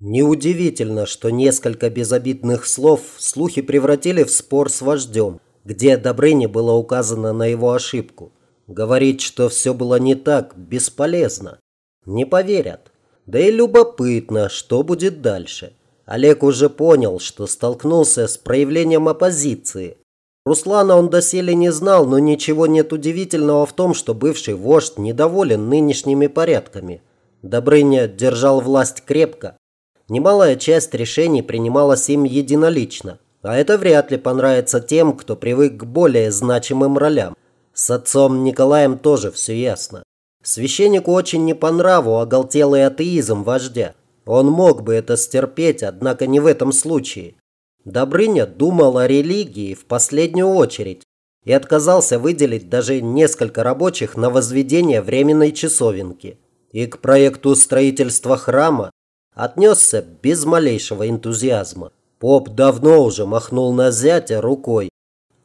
Неудивительно, что несколько безобидных слов слухи превратили в спор с вождем, где Добрыне было указано на его ошибку. Говорить, что все было не так, бесполезно. Не поверят. Да и любопытно, что будет дальше. Олег уже понял, что столкнулся с проявлением оппозиции. Руслана он доселе не знал, но ничего нет удивительного в том, что бывший вождь недоволен нынешними порядками. Добрыня держал власть крепко, Немалая часть решений принималась им единолично, а это вряд ли понравится тем, кто привык к более значимым ролям. С отцом Николаем тоже все ясно. Священнику очень не по нраву оголтелый атеизм вождя. Он мог бы это стерпеть, однако не в этом случае. Добрыня думал о религии в последнюю очередь и отказался выделить даже несколько рабочих на возведение временной часовенки. И к проекту строительства храма отнесся без малейшего энтузиазма. Поп давно уже махнул на зятя рукой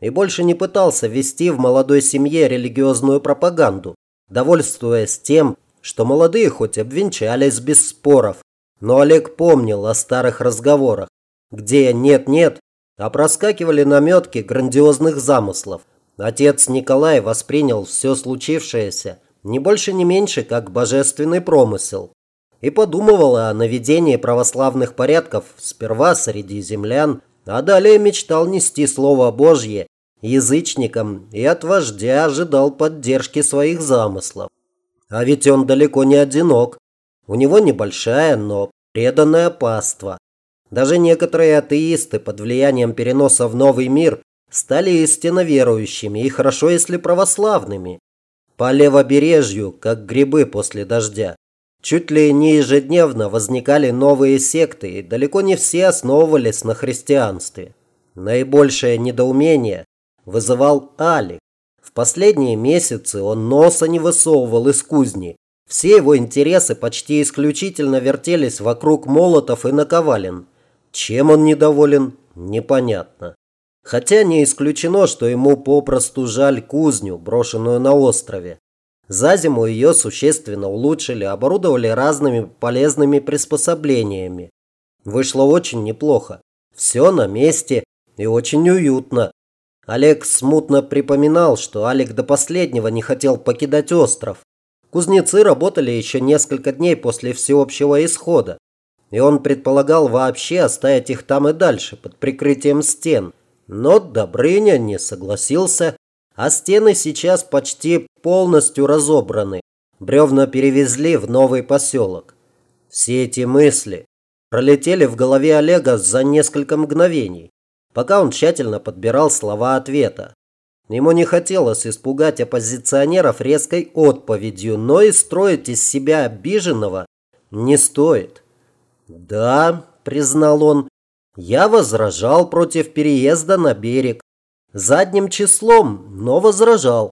и больше не пытался вести в молодой семье религиозную пропаганду, довольствуясь тем, что молодые хоть обвенчались без споров, но Олег помнил о старых разговорах, где нет-нет, а проскакивали наметки грандиозных замыслов. Отец Николай воспринял все случившееся не больше не меньше, как божественный промысел и подумывала о наведении православных порядков сперва среди землян, а далее мечтал нести Слово Божье язычникам и от вождя ожидал поддержки своих замыслов. А ведь он далеко не одинок. У него небольшая, но преданная паства. Даже некоторые атеисты под влиянием переноса в новый мир стали истинно верующими и хорошо, если православными. По левобережью, как грибы после дождя. Чуть ли не ежедневно возникали новые секты, и далеко не все основывались на христианстве. Наибольшее недоумение вызывал Алик. В последние месяцы он носа не высовывал из кузни. Все его интересы почти исключительно вертелись вокруг молотов и наковален. Чем он недоволен, непонятно. Хотя не исключено, что ему попросту жаль кузню, брошенную на острове. За зиму ее существенно улучшили, оборудовали разными полезными приспособлениями. Вышло очень неплохо. Все на месте и очень уютно. Олег смутно припоминал, что Алик до последнего не хотел покидать остров. Кузнецы работали еще несколько дней после всеобщего исхода. И он предполагал вообще оставить их там и дальше, под прикрытием стен. Но Добрыня не согласился а стены сейчас почти полностью разобраны. Бревна перевезли в новый поселок. Все эти мысли пролетели в голове Олега за несколько мгновений, пока он тщательно подбирал слова ответа. Ему не хотелось испугать оппозиционеров резкой отповедью, но и строить из себя обиженного не стоит. «Да», – признал он, – «я возражал против переезда на берег, задним числом, но возражал.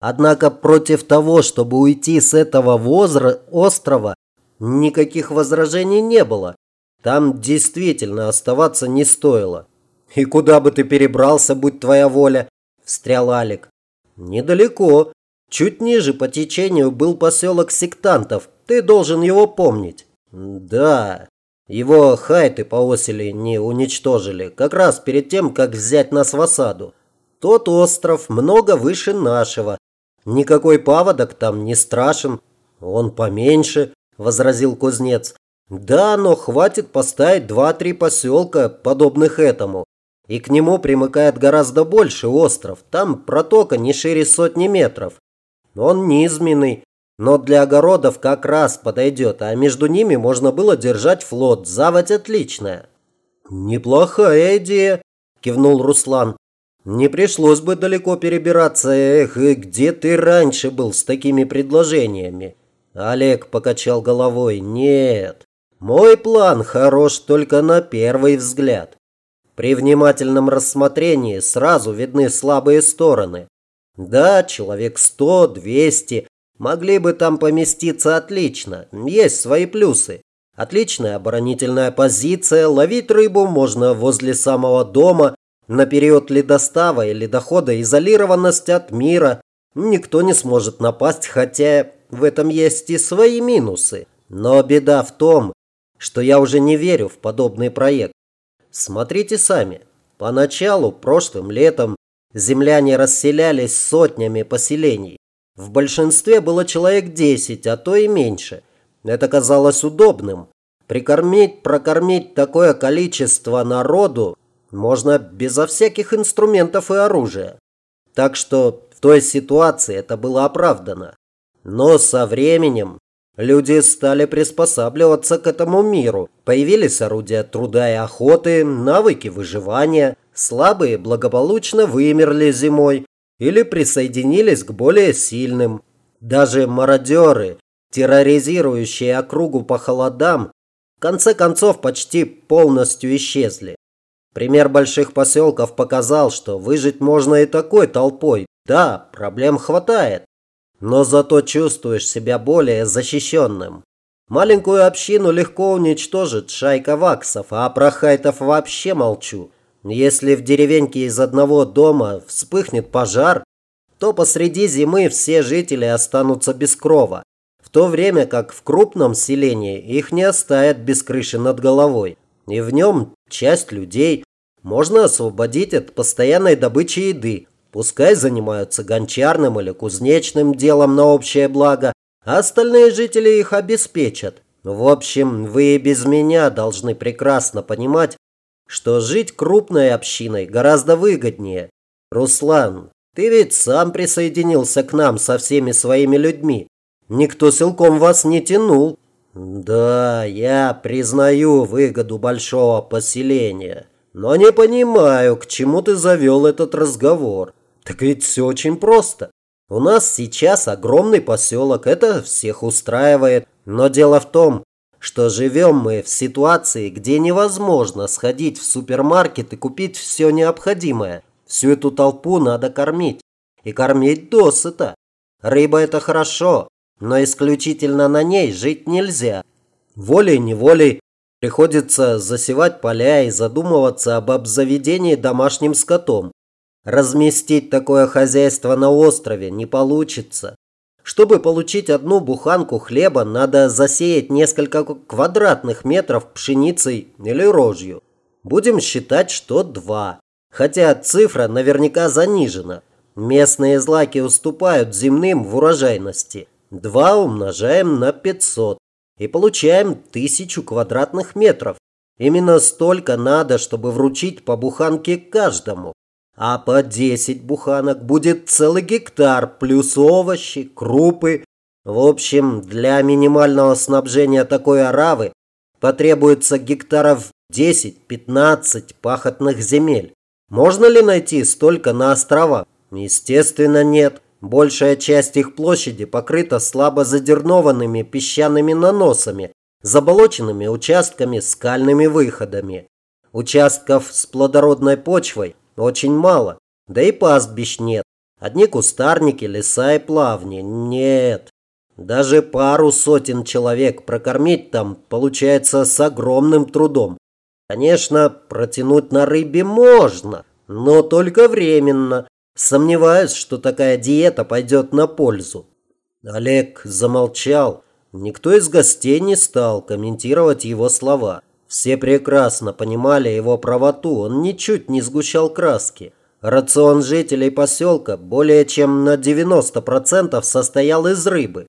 Однако против того, чтобы уйти с этого возра... острова, никаких возражений не было. Там действительно оставаться не стоило. «И куда бы ты перебрался, будь твоя воля?» – встрял Алик. «Недалеко. Чуть ниже по течению был поселок сектантов. Ты должен его помнить». «Да. Его хайты по осели не уничтожили, как раз перед тем, как взять нас в осаду. Тот остров много выше нашего. Никакой паводок там не страшен. Он поменьше, возразил кузнец. Да, но хватит поставить два-три поселка, подобных этому. И к нему примыкает гораздо больше остров. Там протока не шире сотни метров. Он низменный, но для огородов как раз подойдет, а между ними можно было держать флот. Заводь отличная. Неплохая идея, кивнул Руслан. Не пришлось бы далеко перебираться. Эх, и где ты раньше был с такими предложениями? Олег покачал головой. Нет, мой план хорош только на первый взгляд. При внимательном рассмотрении сразу видны слабые стороны. Да, человек сто, двести могли бы там поместиться отлично. Есть свои плюсы. Отличная оборонительная позиция, ловить рыбу можно возле самого дома, на период ледостава и ледохода изолированность от мира никто не сможет напасть, хотя в этом есть и свои минусы. Но беда в том, что я уже не верю в подобный проект. Смотрите сами. Поначалу, прошлым летом, земляне расселялись сотнями поселений. В большинстве было человек 10, а то и меньше. Это казалось удобным. Прикормить, прокормить такое количество народу можно безо всяких инструментов и оружия. Так что в той ситуации это было оправдано. Но со временем люди стали приспосабливаться к этому миру. Появились орудия труда и охоты, навыки выживания. Слабые благополучно вымерли зимой или присоединились к более сильным. Даже мародеры, терроризирующие округу по холодам, в конце концов почти полностью исчезли. Пример больших поселков показал, что выжить можно и такой толпой. Да, проблем хватает, но зато чувствуешь себя более защищенным. Маленькую общину легко уничтожит шайка ваксов, а про хайтов вообще молчу. Если в деревеньке из одного дома вспыхнет пожар, то посреди зимы все жители останутся без крова в то время как в крупном селении их не оставят без крыши над головой. И в нем часть людей можно освободить от постоянной добычи еды, пускай занимаются гончарным или кузнечным делом на общее благо, а остальные жители их обеспечат. В общем, вы и без меня должны прекрасно понимать, что жить крупной общиной гораздо выгоднее. Руслан, ты ведь сам присоединился к нам со всеми своими людьми. Никто силком вас не тянул. Да, я признаю выгоду большого поселения, но не понимаю, к чему ты завел этот разговор. Так ведь все очень просто. У нас сейчас огромный поселок, это всех устраивает. Но дело в том, что живем мы в ситуации, где невозможно сходить в супермаркет и купить все необходимое. Всю эту толпу надо кормить. И кормить досыта. Рыба – это хорошо, но исключительно на ней жить нельзя. Волей-неволей приходится засевать поля и задумываться об обзаведении домашним скотом. Разместить такое хозяйство на острове не получится. Чтобы получить одну буханку хлеба, надо засеять несколько квадратных метров пшеницей или рожью. Будем считать, что два. Хотя цифра наверняка занижена. Местные злаки уступают земным в урожайности. 2 умножаем на 500 и получаем 1000 квадратных метров. Именно столько надо, чтобы вручить по буханке каждому. А по 10 буханок будет целый гектар, плюс овощи, крупы. В общем, для минимального снабжения такой оравы потребуется гектаров 10-15 пахотных земель. Можно ли найти столько на островах? Естественно, нет. Большая часть их площади покрыта слабо задернованными песчаными наносами, заболоченными участками, скальными выходами. Участков с плодородной почвой очень мало, да и пастбищ нет. Одни кустарники, леса и плавни. Нет. Даже пару сотен человек прокормить там получается с огромным трудом. Конечно, протянуть на рыбе можно, но только временно. Сомневаюсь, что такая диета пойдет на пользу. Олег замолчал. Никто из гостей не стал комментировать его слова. Все прекрасно понимали его правоту, он ничуть не сгущал краски. Рацион жителей поселка более чем на 90% состоял из рыбы,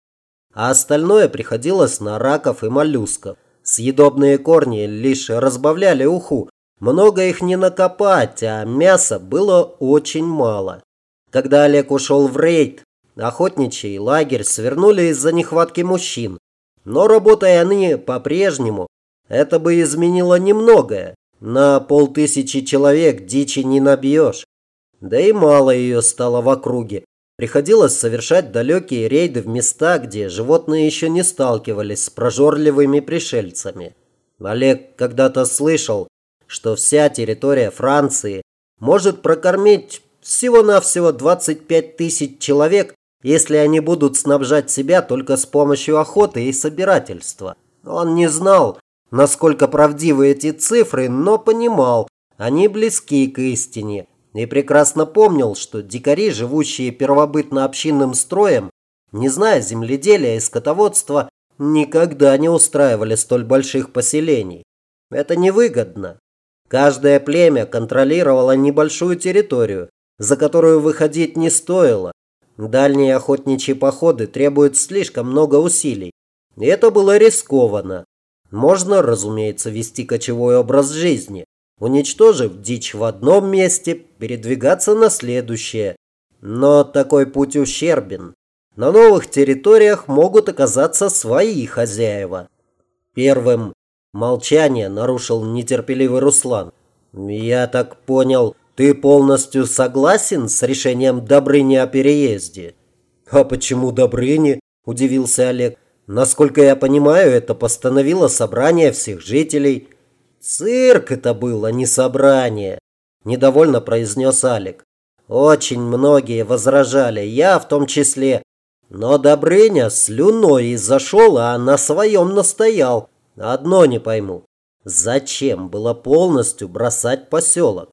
а остальное приходилось на раков и моллюсков. Съедобные корни лишь разбавляли уху, много их не накопать, а мяса было очень мало. Когда Олег ушел в рейд, охотничий лагерь свернули из-за нехватки мужчин. Но работая они по-прежнему, это бы изменило немногое. На полтысячи человек дичи не набьешь. Да и мало ее стало в округе. Приходилось совершать далекие рейды в места, где животные еще не сталкивались с прожорливыми пришельцами. Олег когда-то слышал, что вся территория Франции может прокормить всего-навсего 25 тысяч человек, если они будут снабжать себя только с помощью охоты и собирательства. Он не знал, насколько правдивы эти цифры, но понимал, они близки к истине. И прекрасно помнил, что дикари, живущие первобытно-общинным строем, не зная земледелия и скотоводства, никогда не устраивали столь больших поселений. Это невыгодно. Каждое племя контролировало небольшую территорию, за которую выходить не стоило. Дальние охотничьи походы требуют слишком много усилий. И это было рискованно. Можно, разумеется, вести кочевой образ жизни, уничтожив дичь в одном месте, передвигаться на следующее. Но такой путь ущербен. На новых территориях могут оказаться свои хозяева. Первым молчание нарушил нетерпеливый Руслан. «Я так понял, ты полностью согласен с решением Добрыни о переезде?» «А почему Добрыни?» – удивился Олег. Насколько я понимаю, это постановило собрание всех жителей. Цирк это было, не собрание, недовольно произнес Алик. Очень многие возражали, я в том числе. Но Добрыня слюной изошел, а на своем настоял. Одно не пойму. Зачем было полностью бросать поселок?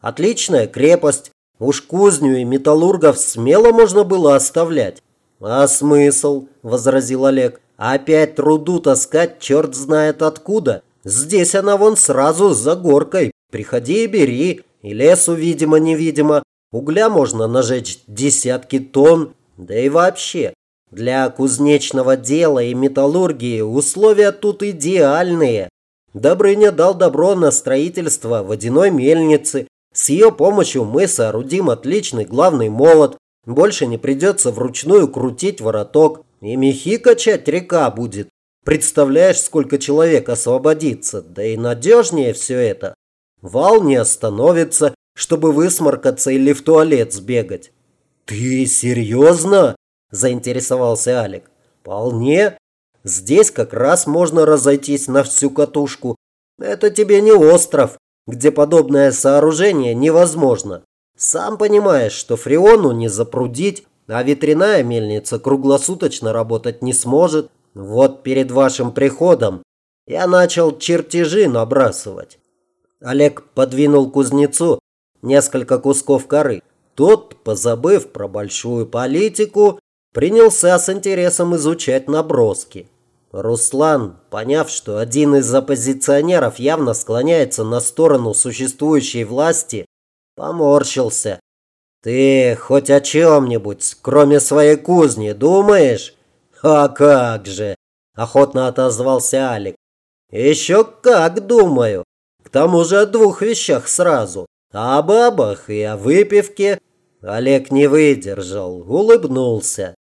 Отличная крепость. Уж кузню и металлургов смело можно было оставлять. «А смысл?» – возразил Олег. «Опять руду таскать черт знает откуда. Здесь она вон сразу за горкой. Приходи и бери. И лесу, видимо-невидимо. Угля можно нажечь десятки тонн. Да и вообще, для кузнечного дела и металлургии условия тут идеальные. Добрыня дал добро на строительство водяной мельницы. С ее помощью мы соорудим отличный главный молот, больше не придется вручную крутить вороток. И мехи качать река будет. Представляешь, сколько человек освободится. Да и надежнее все это. Вал не остановится, чтобы высморкаться или в туалет сбегать. «Ты серьезно?» – заинтересовался Алик. «Вполне. Здесь как раз можно разойтись на всю катушку. Это тебе не остров, где подобное сооружение невозможно. Сам понимаешь, что Фреону не запрудить, а ветряная мельница круглосуточно работать не сможет. Вот перед вашим приходом я начал чертежи набрасывать. Олег подвинул кузнецу несколько кусков коры. Тот, позабыв про большую политику, принялся с интересом изучать наброски. Руслан, поняв, что один из оппозиционеров явно склоняется на сторону существующей власти, Поморщился. «Ты хоть о чем-нибудь, кроме своей кузни, думаешь?» «А как же!» – охотно отозвался Алик. «Еще как думаю. К тому же о двух вещах сразу. О бабах и о выпивке». Олег не выдержал, улыбнулся.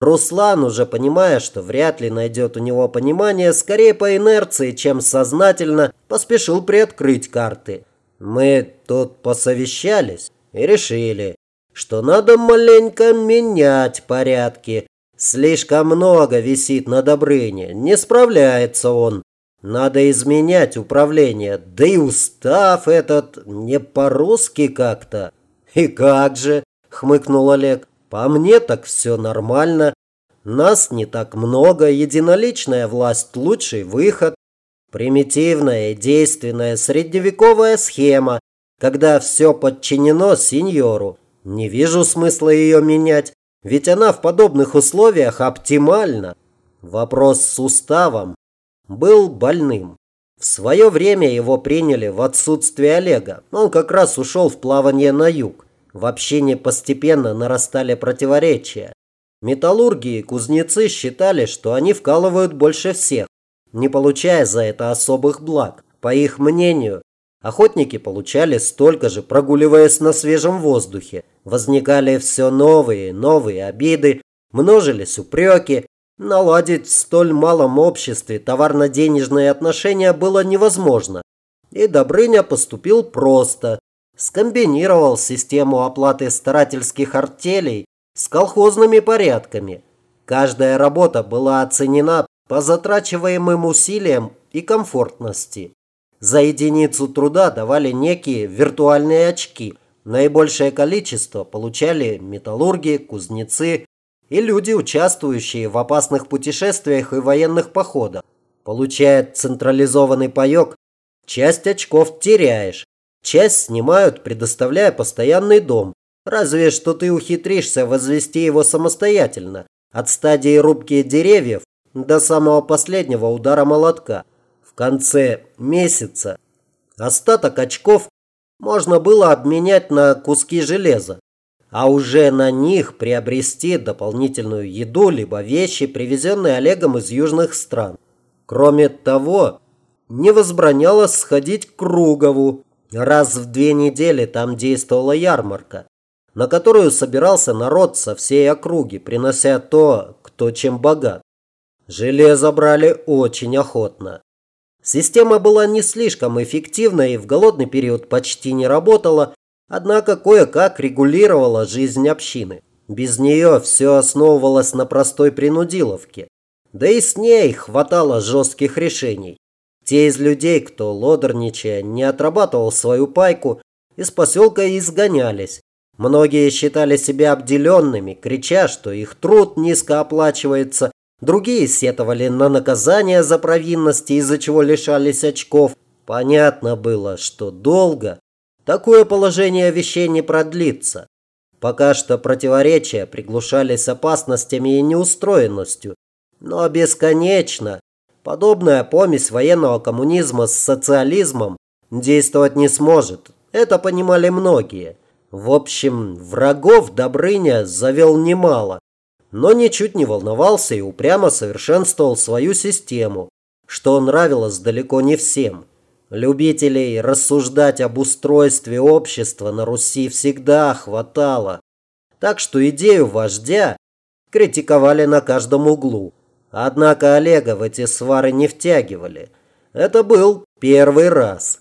Руслан, уже понимая, что вряд ли найдет у него понимание, скорее по инерции, чем сознательно, поспешил приоткрыть карты. Мы тут посовещались и решили, что надо маленько менять порядки. Слишком много висит на Добрыне, не справляется он. Надо изменять управление, да и устав этот не по-русски как-то. И как же, хмыкнул Олег, по мне так все нормально. Нас не так много, единоличная власть лучший выход. Примитивная действенная средневековая схема, когда все подчинено сеньору. Не вижу смысла ее менять, ведь она в подобных условиях оптимальна. Вопрос с уставом был больным. В свое время его приняли в отсутствие Олега. Он как раз ушел в плавание на юг. В общине постепенно нарастали противоречия. Металлурги и кузнецы считали, что они вкалывают больше всех не получая за это особых благ. По их мнению, охотники получали столько же, прогуливаясь на свежем воздухе. Возникали все новые, новые обиды, множились упреки. Наладить в столь малом обществе товарно-денежные отношения было невозможно. И Добрыня поступил просто. Скомбинировал систему оплаты старательских артелей с колхозными порядками. Каждая работа была оценена по затрачиваемым усилиям и комфортности. За единицу труда давали некие виртуальные очки. Наибольшее количество получали металлурги, кузнецы и люди, участвующие в опасных путешествиях и военных походах. Получая централизованный паёк, часть очков теряешь, часть снимают, предоставляя постоянный дом. Разве что ты ухитришься возвести его самостоятельно, от стадии рубки деревьев до самого последнего удара молотка. В конце месяца остаток очков можно было обменять на куски железа, а уже на них приобрести дополнительную еду либо вещи, привезенные Олегом из южных стран. Кроме того, не возбранялось сходить к Кругову. Раз в две недели там действовала ярмарка, на которую собирался народ со всей округи, принося то, кто чем богат. Железо брали очень охотно. Система была не слишком эффективна и в голодный период почти не работала, однако кое-как регулировала жизнь общины. Без нее все основывалось на простой принудиловке. Да и с ней хватало жестких решений. Те из людей, кто лодорничая не отрабатывал свою пайку, из поселка изгонялись. Многие считали себя обделенными, крича, что их труд низко оплачивается Другие сетовали на наказание за провинности, из-за чего лишались очков. Понятно было, что долго такое положение вещей не продлится. Пока что противоречия приглушались опасностями и неустроенностью. Но бесконечно подобная помесь военного коммунизма с социализмом действовать не сможет. Это понимали многие. В общем, врагов Добрыня завел немало но ничуть не волновался и упрямо совершенствовал свою систему, что нравилось далеко не всем. Любителей рассуждать об устройстве общества на Руси всегда хватало, так что идею вождя критиковали на каждом углу. Однако Олега в эти свары не втягивали. Это был первый раз.